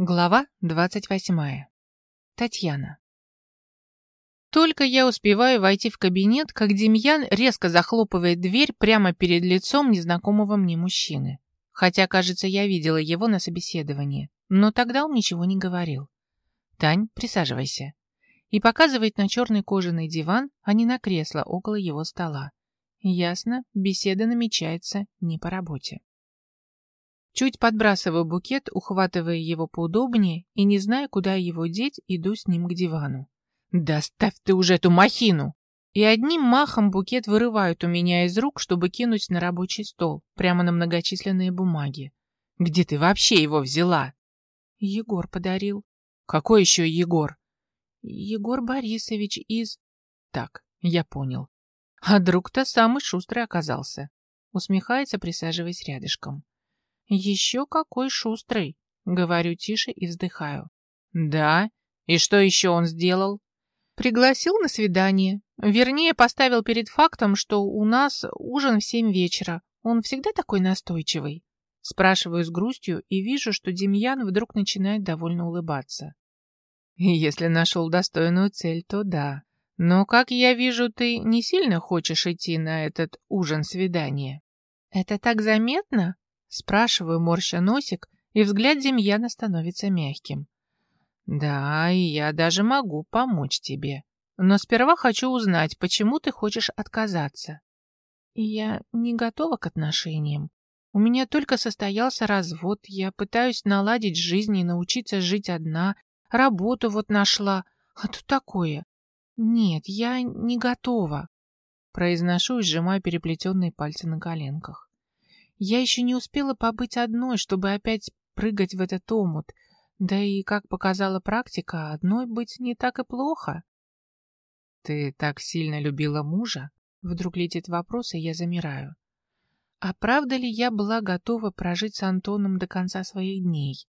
Глава 28. Татьяна. Только я успеваю войти в кабинет, как Демьян резко захлопывает дверь прямо перед лицом незнакомого мне мужчины. Хотя, кажется, я видела его на собеседовании, но тогда он ничего не говорил. «Тань, присаживайся». И показывает на черный кожаный диван, а не на кресло около его стола. Ясно, беседа намечается не по работе. Чуть подбрасываю букет, ухватывая его поудобнее и, не зная, куда его деть, иду с ним к дивану. «Да ставь ты уже эту махину!» И одним махом букет вырывают у меня из рук, чтобы кинуть на рабочий стол, прямо на многочисленные бумаги. «Где ты вообще его взяла?» «Егор подарил». «Какой еще Егор?» «Егор Борисович из...» «Так, я понял. А друг-то самый шустрый оказался». Усмехается, присаживаясь рядышком. «Еще какой шустрый!» — говорю тише и вздыхаю. «Да? И что еще он сделал?» «Пригласил на свидание. Вернее, поставил перед фактом, что у нас ужин в семь вечера. Он всегда такой настойчивый?» Спрашиваю с грустью и вижу, что Демьян вдруг начинает довольно улыбаться. «Если нашел достойную цель, то да. Но, как я вижу, ты не сильно хочешь идти на этот ужин-свидание». «Это так заметно?» Спрашиваю, морща носик, и взгляд Демьяна становится мягким. «Да, и я даже могу помочь тебе. Но сперва хочу узнать, почему ты хочешь отказаться». «Я не готова к отношениям. У меня только состоялся развод, я пытаюсь наладить жизнь и научиться жить одна, работу вот нашла, а тут такое. Нет, я не готова». Произношу и сжимаю переплетенные пальцы на коленках. Я еще не успела побыть одной, чтобы опять прыгать в этот омут. Да и, как показала практика, одной быть не так и плохо. «Ты так сильно любила мужа?» Вдруг летит вопрос, и я замираю. А правда ли я была готова прожить с Антоном до конца своих дней?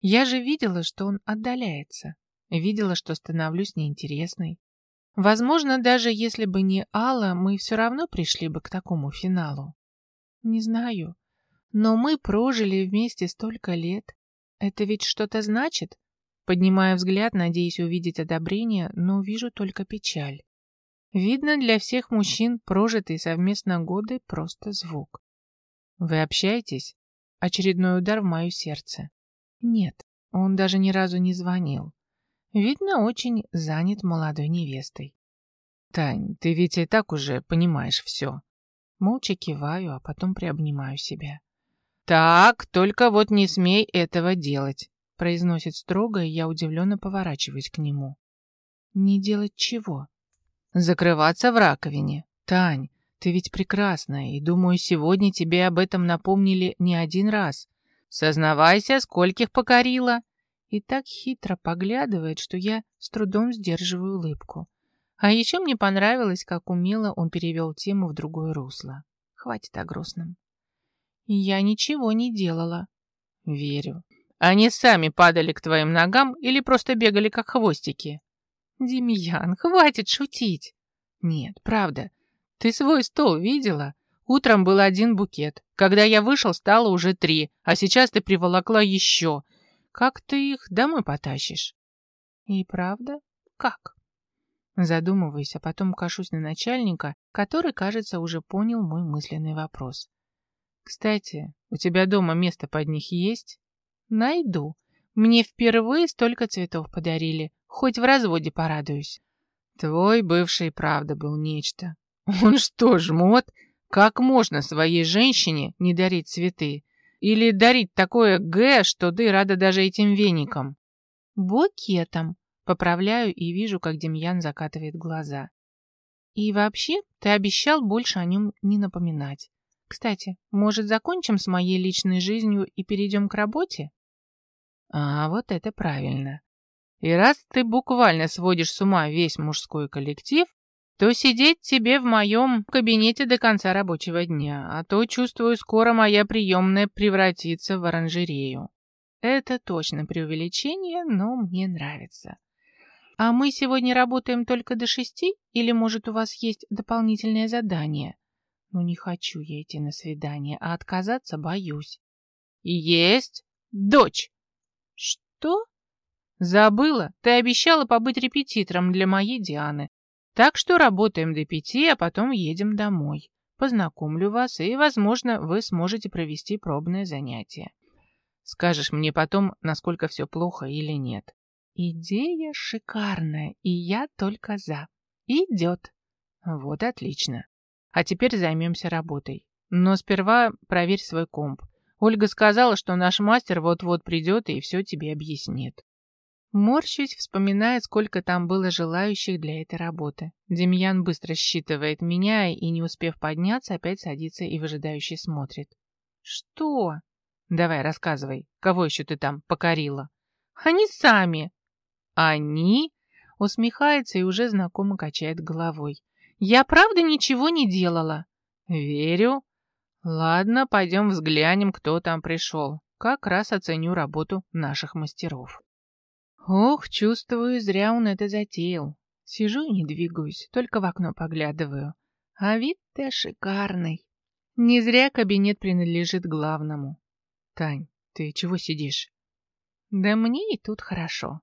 Я же видела, что он отдаляется. Видела, что становлюсь неинтересной. Возможно, даже если бы не Алла, мы все равно пришли бы к такому финалу. Не знаю. Но мы прожили вместе столько лет. Это ведь что-то значит? Поднимая взгляд, надеясь увидеть одобрение, но вижу только печаль. Видно, для всех мужчин прожитые совместно годы просто звук. Вы общаетесь? Очередной удар в мое сердце. Нет, он даже ни разу не звонил. Видно, очень занят молодой невестой. Тань, ты ведь и так уже понимаешь все. Молча киваю, а потом приобнимаю себя. «Так, только вот не смей этого делать», — произносит строго, и я удивленно поворачиваюсь к нему. «Не делать чего?» «Закрываться в раковине. Тань, ты ведь прекрасная, и, думаю, сегодня тебе об этом напомнили не один раз. Сознавайся, скольких покорила!» И так хитро поглядывает, что я с трудом сдерживаю улыбку. А еще мне понравилось, как умело он перевел тему в другое русло. Хватит о грустном. Я ничего не делала. Верю. Они сами падали к твоим ногам или просто бегали как хвостики? Демьян, хватит шутить. Нет, правда. Ты свой стол видела? Утром был один букет. Когда я вышел, стало уже три, а сейчас ты приволокла еще. Как ты их домой потащишь? И правда? Как? Задумываюсь, а потом кашусь на начальника, который, кажется, уже понял мой мысленный вопрос. «Кстати, у тебя дома место под них есть?» «Найду. Мне впервые столько цветов подарили. Хоть в разводе порадуюсь». «Твой бывший правда был нечто. Он что, жмот? Как можно своей женщине не дарить цветы? Или дарить такое Г, что ты рада даже этим веникам?» «Букетом», Поправляю и вижу, как Демьян закатывает глаза. И вообще, ты обещал больше о нем не напоминать. Кстати, может, закончим с моей личной жизнью и перейдем к работе? А, вот это правильно. И раз ты буквально сводишь с ума весь мужской коллектив, то сидеть тебе в моем кабинете до конца рабочего дня, а то, чувствую, скоро моя приемная превратится в оранжерею. Это точно преувеличение, но мне нравится. «А мы сегодня работаем только до шести? Или, может, у вас есть дополнительное задание?» «Ну, не хочу я идти на свидание, а отказаться боюсь». «Есть! Дочь!» Что? Забыла, ты обещала побыть репетитором для моей Дианы. Так что работаем до пяти, а потом едем домой. Познакомлю вас, и, возможно, вы сможете провести пробное занятие. Скажешь мне потом, насколько все плохо или нет. Идея шикарная, и я только за. Идет. Вот отлично. А теперь займемся работой. Но сперва проверь свой комп. Ольга сказала, что наш мастер вот-вот придет и все тебе объяснит. Морщусь, вспоминая, сколько там было желающих для этой работы. Демьян быстро считывает меня и, не успев подняться, опять садится и выжидающе смотрит. «Что?» «Давай, рассказывай, кого еще ты там покорила?» «Они сами!» «Они?» Усмехается и уже знакомо качает головой. «Я правда ничего не делала?» «Верю. Ладно, пойдем взглянем, кто там пришел. Как раз оценю работу наших мастеров». Ох, чувствую, зря он это затеял. Сижу и не двигаюсь, только в окно поглядываю. А вид-то шикарный. Не зря кабинет принадлежит главному. Тань, ты чего сидишь? Да мне и тут хорошо.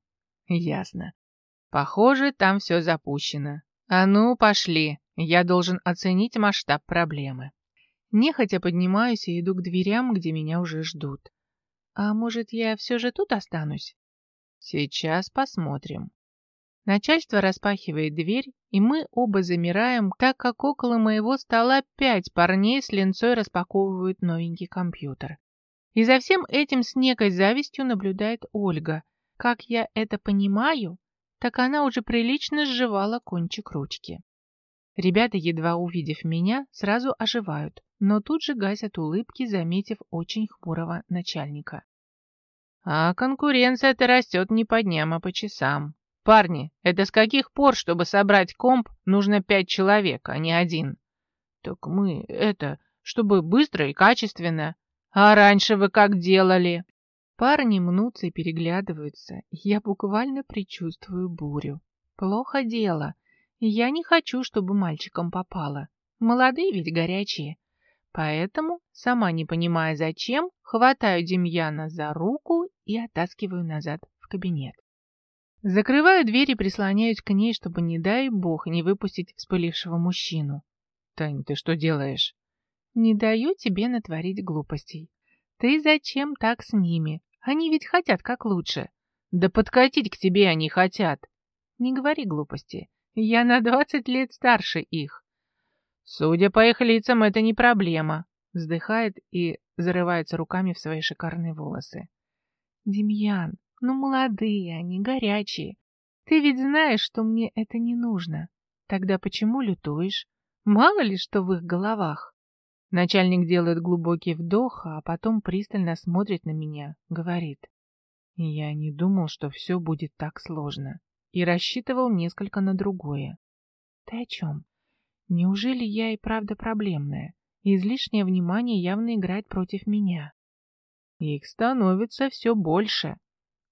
Ясно. Похоже, там все запущено. А ну, пошли. Я должен оценить масштаб проблемы. Нехотя поднимаюсь и иду к дверям, где меня уже ждут. А может, я все же тут останусь? Сейчас посмотрим. Начальство распахивает дверь, и мы оба замираем, так как около моего стола пять парней с линцой распаковывают новенький компьютер. И за всем этим с некой завистью наблюдает Ольга. Как я это понимаю, так она уже прилично сживала кончик ручки. Ребята, едва увидев меня, сразу оживают, но тут же гасят улыбки, заметив очень хмурого начальника. А конкуренция-то растет не по дням, а по часам. Парни, это с каких пор, чтобы собрать комп, нужно пять человек, а не один? Так мы, это, чтобы быстро и качественно. А раньше вы как делали? Парни мнутся и переглядываются. Я буквально предчувствую бурю. Плохо дело. Я не хочу, чтобы мальчикам попало. Молодые ведь горячие. Поэтому, сама не понимая зачем, хватаю Демьяна за руку и оттаскиваю назад в кабинет. Закрываю дверь и прислоняюсь к ней, чтобы, не дай бог, не выпустить вспылившего мужчину. «Тань, ты что делаешь?» «Не даю тебе натворить глупостей. Ты зачем так с ними? Они ведь хотят как лучше». «Да подкатить к тебе они хотят». «Не говори глупости. Я на двадцать лет старше их. Судя по их лицам, это не проблема. Вздыхает и зарывается руками в свои шикарные волосы. Демьян, ну молодые они, горячие. Ты ведь знаешь, что мне это не нужно. Тогда почему лютуешь? Мало ли что в их головах. Начальник делает глубокий вдох, а потом пристально смотрит на меня, говорит. Я не думал, что все будет так сложно. И рассчитывал несколько на другое. Ты о чем? Неужели я и правда проблемная? Излишнее внимание явно играет против меня. Их становится все больше.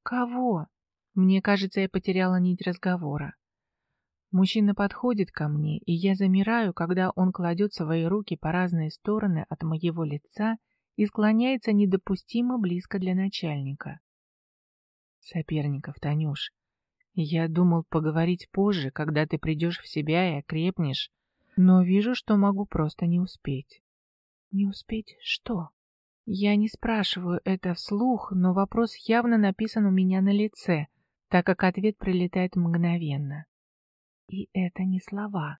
Кого? Мне кажется, я потеряла нить разговора. Мужчина подходит ко мне, и я замираю, когда он кладет свои руки по разные стороны от моего лица и склоняется недопустимо близко для начальника. Соперников, Танюш. Я думал поговорить позже, когда ты придешь в себя и окрепнешь, но вижу, что могу просто не успеть. Не успеть что? Я не спрашиваю это вслух, но вопрос явно написан у меня на лице, так как ответ прилетает мгновенно. И это не слова.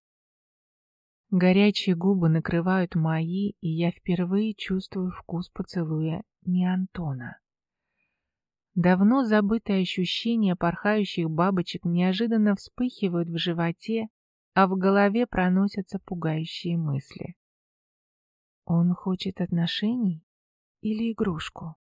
Горячие губы накрывают мои, и я впервые чувствую вкус поцелуя не Антона. Давно забытые ощущения порхающих бабочек неожиданно вспыхивают в животе, а в голове проносятся пугающие мысли. Он хочет отношений или игрушку?